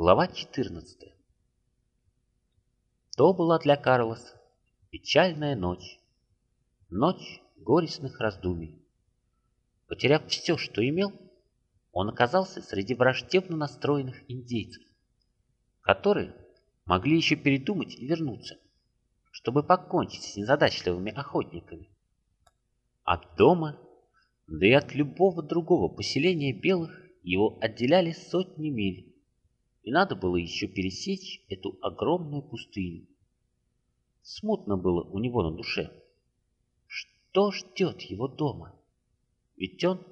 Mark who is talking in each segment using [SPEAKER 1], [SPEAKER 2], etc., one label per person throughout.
[SPEAKER 1] Глава 14 То была для Карлоса печальная ночь, ночь горестных раздумий. Потеряв все, что имел, он оказался среди враждебно настроенных индейцев, которые могли еще передумать и вернуться, чтобы покончить с незадачливыми охотниками. От дома, да и от любого другого поселения белых его отделяли сотни миль, и надо было еще пересечь эту огромную пустыню. Смутно было у него на душе. Что ждет его дома? Ведь он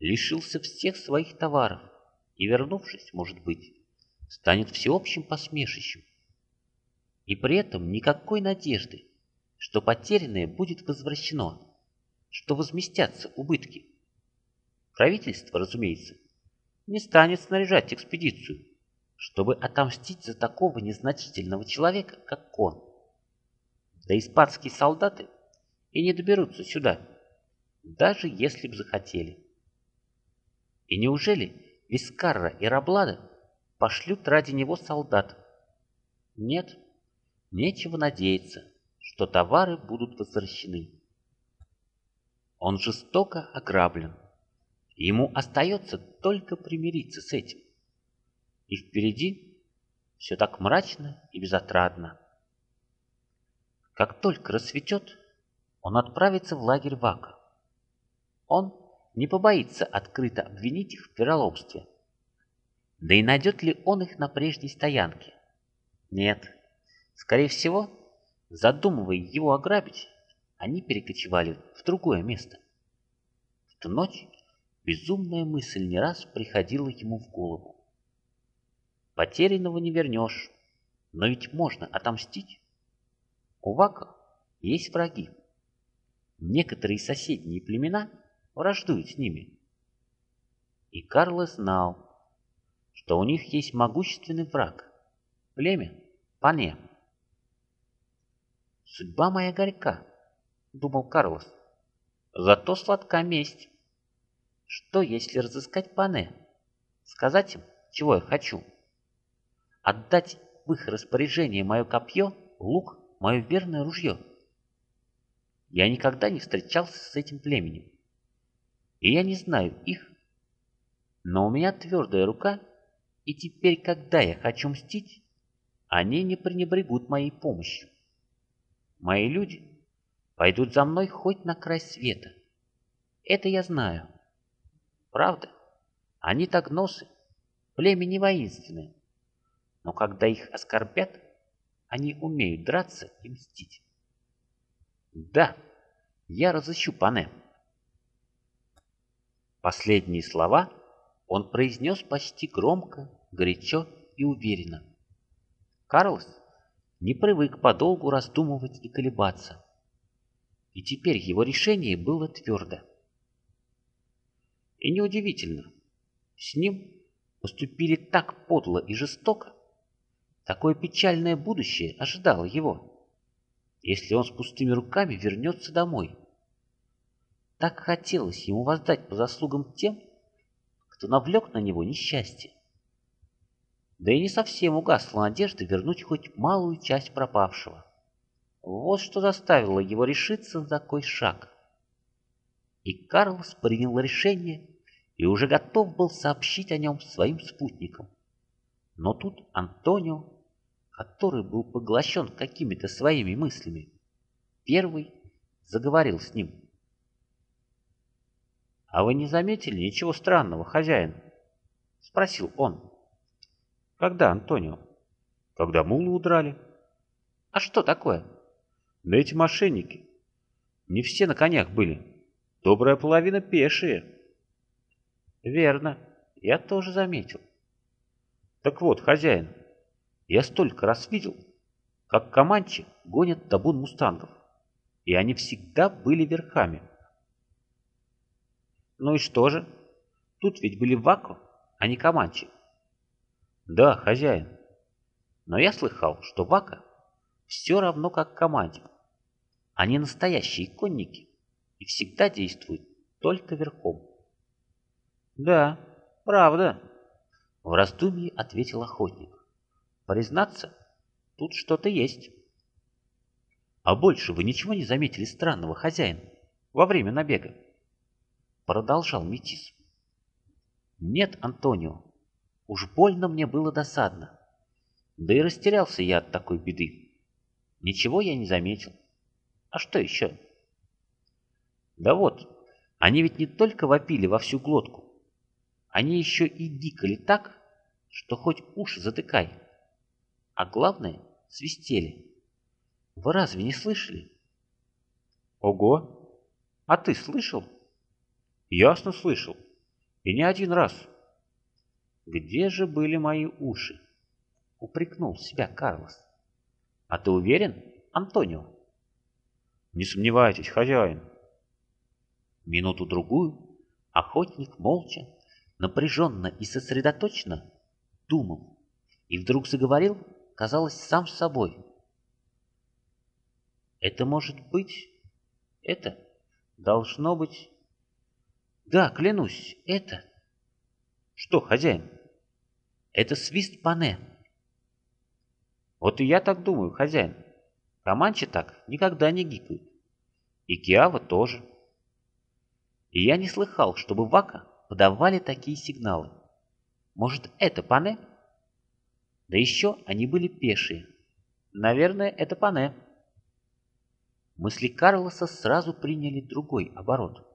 [SPEAKER 1] лишился всех своих товаров и, вернувшись, может быть, станет всеобщим посмешищем. И при этом никакой надежды, что потерянное будет возвращено, что возместятся убытки. Правительство, разумеется, не станет снаряжать экспедицию, чтобы отомстить за такого незначительного человека, как он. Да испанские солдаты и не доберутся сюда, даже если бы захотели. И неужели Вискарра и Раблада пошлют ради него солдат? Нет, нечего надеяться, что товары будут возвращены. Он жестоко ограблен. Ему остается только примириться с этим. И впереди все так мрачно и безотрадно. Как только рассветет, он отправится в лагерь Вака. Он не побоится открыто обвинить их в вероломстве. Да и найдет ли он их на прежней стоянке? Нет. Скорее всего, задумывая его ограбить, они перекочевали в другое место. В ту ночь безумная мысль не раз приходила ему в голову. Потерянного не вернешь, но ведь можно отомстить. У Вака есть враги. Некоторые соседние племена враждуют с ними. И Карло знал, что у них есть могущественный враг – племя Пане. «Судьба моя горька», – думал Карлос, – «зато сладка месть. Что, если разыскать Пане, сказать им, чего я хочу?» Отдать в их распоряжение мое копье, лук, мое верное ружье. Я никогда не встречался с этим племенем, и я не знаю их, но у меня твердая рука, и теперь, когда я хочу мстить, они не пренебрегут моей помощью. Мои люди пойдут за мной хоть на край света. Это я знаю. Правда, они так носы, племя не воинственное, но когда их оскорбят, они умеют драться и мстить. Да, я разыщу Пане. Последние слова он произнес почти громко, горячо и уверенно. Карлос не привык подолгу раздумывать и колебаться. И теперь его решение было твердо. И неудивительно, с ним поступили так подло и жестоко, Такое печальное будущее ожидало его, если он с пустыми руками вернется домой. Так хотелось ему воздать по заслугам тем, кто навлек на него несчастье. Да и не совсем угасла надежда вернуть хоть малую часть пропавшего. Вот что заставило его решиться на такой шаг. И Карлос принял решение и уже готов был сообщить о нем своим спутникам. Но тут Антонио который был поглощен какими-то своими мыслями, первый заговорил с ним. «А вы не заметили ничего странного, хозяин?» — спросил он. «Когда, Антонио?» «Когда мулы удрали». «А что такое?» «Да эти мошенники. Не все на конях были. Добрая половина пешие». «Верно. Я тоже заметил». «Так вот, хозяин, я столько раз видел, как Команчи гонят табун мустангов, и они всегда были верхами. Ну и что же? Тут ведь были Вако, а не Команчи. Да, хозяин. Но я слыхал, что Вака все равно как Команчи. Они настоящие конники и всегда действуют только верхом. Да, правда. В раздумье ответил охотник. Признаться, тут что-то есть. А больше вы ничего не заметили странного, хозяин, во время набега? Продолжал Метис. Нет, Антонио, уж больно мне было досадно. Да и растерялся я от такой беды. Ничего я не заметил. А что еще? Да вот, они ведь не только вопили во всю глотку, они еще и дикали так, что хоть уши затыкай. А главное, свистели. Вы разве не слышали? Ого! А ты слышал? Ясно слышал. И не один раз. Где же были мои уши? Упрекнул себя Карлос. А ты уверен, Антонио? Не сомневайтесь, хозяин. Минуту-другую охотник молча, напряженно и сосредоточенно думал, и вдруг заговорил, казалось, сам с собой. Это может быть... Это должно быть... Да, клянусь, это... Что, хозяин? Это свист пане. Вот и я так думаю, хозяин. Команчи так никогда не гикают. И Киава тоже. И я не слыхал, чтобы Вака подавали такие сигналы. Может, это пане? Да еще они были пешие. Наверное, это пане. Мысли Карлоса сразу приняли другой оборот.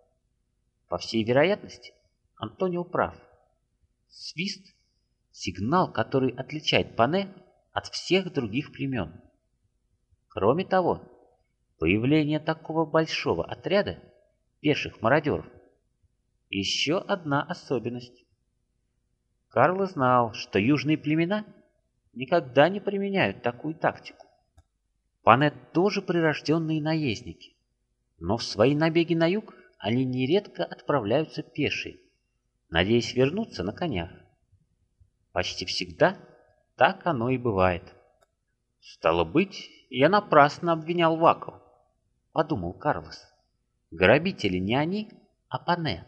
[SPEAKER 1] По всей вероятности, Антонио прав. Свист — сигнал, который отличает пане от всех других племен. Кроме того, появление такого большого отряда пеших мародеров — еще одна особенность. Карло знал, что южные племена никогда не применяют такую тактику. Пане тоже прирожденные наездники, но в свои набеги на юг они нередко отправляются пешие, надеясь вернуться на конях. Почти всегда так оно и бывает. Стало быть, я напрасно обвинял Ваку, подумал Карлос. Грабители не они, а Пане.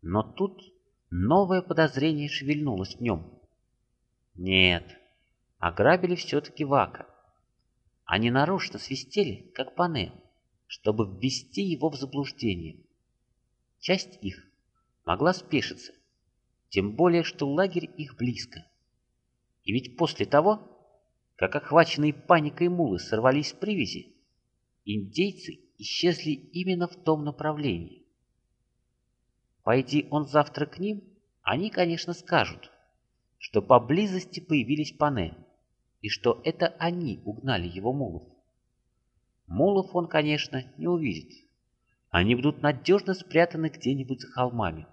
[SPEAKER 1] Но тут новое подозрение шевельнулось в нем. Нет, ограбили все-таки Вака. Они нарочно свистели, как Пане, чтобы ввести его в заблуждение. Часть их могла спешиться, тем более, что лагерь их близко. И ведь после того, как охваченные паникой мулы сорвались с привязи, индейцы исчезли именно в том направлении. Пойди он завтра к ним, они, конечно, скажут, что поблизости появились пане, и что это они угнали его мулов. Мулов он, конечно, не увидит. Они будут надежно спрятаны где-нибудь за холмами.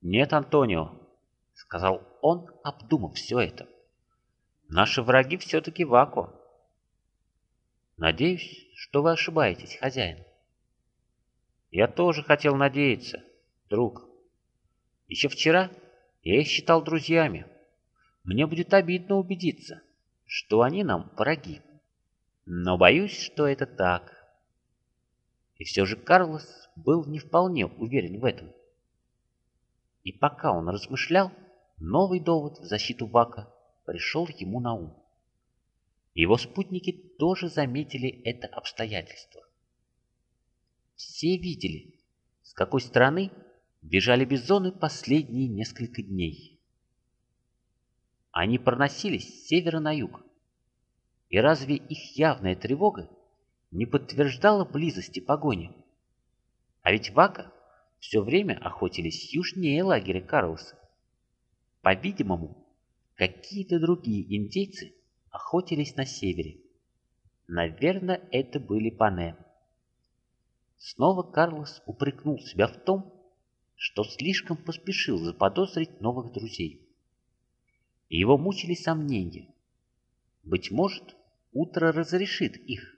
[SPEAKER 1] «Нет, Антонио», — сказал он, обдумав все это. «Наши враги все-таки Вако». «Надеюсь, что вы ошибаетесь, хозяин». «Я тоже хотел надеяться, друг. Еще вчера я их считал друзьями. Мне будет обидно убедиться, что они нам враги. Но боюсь, что это так». И все же Карлос был не вполне уверен в этом. И пока он размышлял, новый довод в защиту Вака пришел ему на ум. Его спутники тоже заметили это обстоятельство. Все видели, с какой стороны бежали бизоны последние несколько дней. Они проносились с севера на юг. И разве их явная тревога не подтверждала близости погони? А ведь Вака все время охотились южнее лагеря Карлоса. По-видимому, какие-то другие индейцы охотились на севере. Наверное, это были пане. Снова Карлос упрекнул себя в том, что слишком поспешил заподозрить новых друзей. Его мучили сомнения. Быть может, утро разрешит их.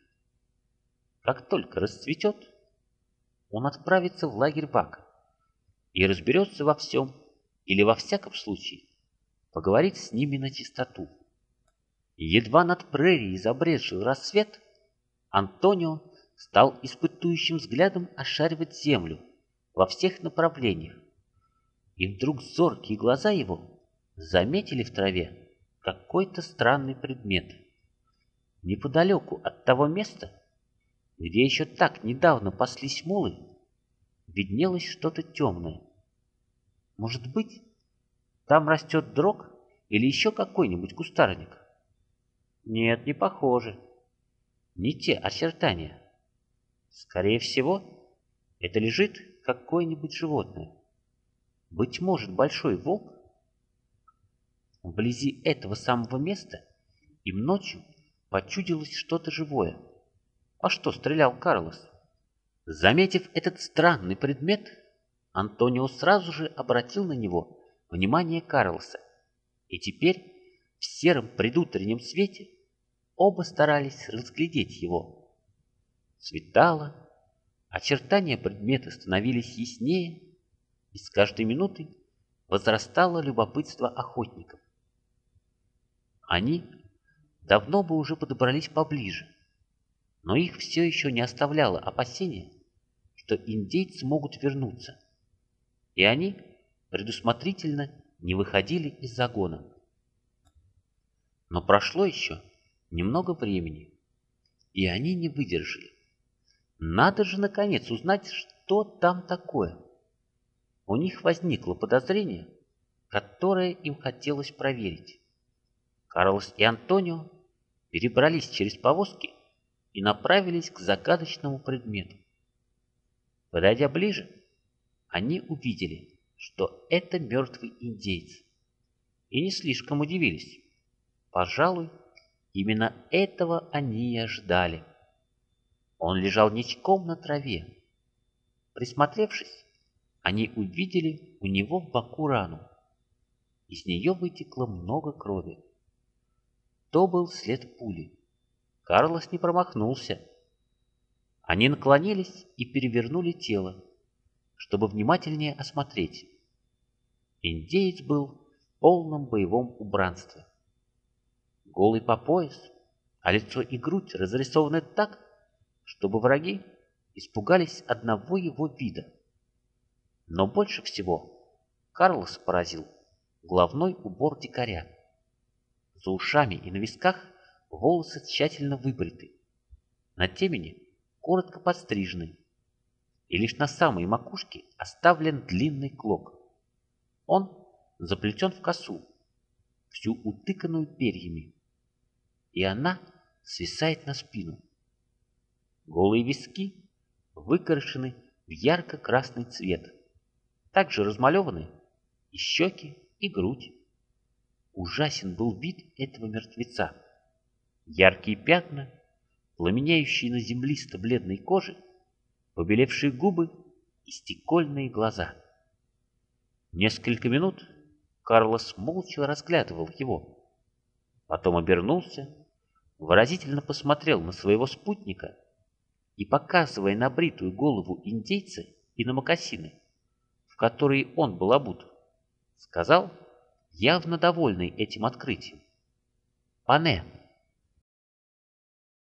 [SPEAKER 1] Как только расцветет, он отправится в лагерь Вака и разберется во всем, или во всяком случае поговорит с ними на чистоту. Едва над прерией забрезжил рассвет, Антонио стал испытующим взглядом ошаривать землю во всех направлениях, и вдруг зоркие глаза его заметили в траве какой-то странный предмет. Неподалеку от того места, где еще так недавно паслись мулы, виднелось что-то темное. Может быть, там растет дрог или еще какой-нибудь кустарник? Нет, не похоже. Не те очертания. Скорее всего, это лежит какое-нибудь животное. Быть может, большой волк? Вблизи этого самого места им ночью почудилось что-то живое. А что стрелял Карлос? Заметив этот странный предмет, Антонио сразу же обратил на него внимание Карлоса. И теперь в сером предутреннем свете оба старались разглядеть его. Светало, очертания предмета становились яснее, и с каждой минутой возрастало любопытство охотников. Они давно бы уже подобрались поближе, но их все еще не оставляло опасения, что индейцы могут вернуться, и они предусмотрительно не выходили из загона. Но прошло еще немного времени, и они не выдержали. Надо же, наконец, узнать, что там такое. У них возникло подозрение, которое им хотелось проверить. Карлос и Антонио перебрались через повозки и направились к загадочному предмету. Подойдя ближе, они увидели, что это мертвый индейец, и не слишком удивились. Пожалуй, именно этого они и ожидали. Он лежал ничком на траве. Присмотревшись, они увидели у него в боку рану. Из нее вытекло много крови. То был след пули. Карлос не промахнулся. Они наклонились и перевернули тело, чтобы внимательнее осмотреть. Индеец был в полном боевом убранстве. Голый по пояс, а лицо и грудь разрисованы так, чтобы враги испугались одного его вида. Но больше всего Карлос поразил головной убор дикаря. За ушами и на висках волосы тщательно выбриты. На темени коротко подстрижены, и лишь на самой макушке оставлен длинный клок. Он заплетен в косу, всю утыканную перьями, и она свисает на спину. Голые виски выкрашены в ярко-красный цвет, также размалеваны и щеки, и грудь. Ужасен был вид этого мертвеца. Яркие пятна, пламенеющие на землисто-бледной коже, побелевшие губы и стекольные глаза. Несколько минут Карлос молча разглядывал его. Потом обернулся, выразительно посмотрел на своего спутника и, показывая на бритую голову индейца и на мокасины, в которые он был обут, сказал, явно довольный этим открытием. «Пане,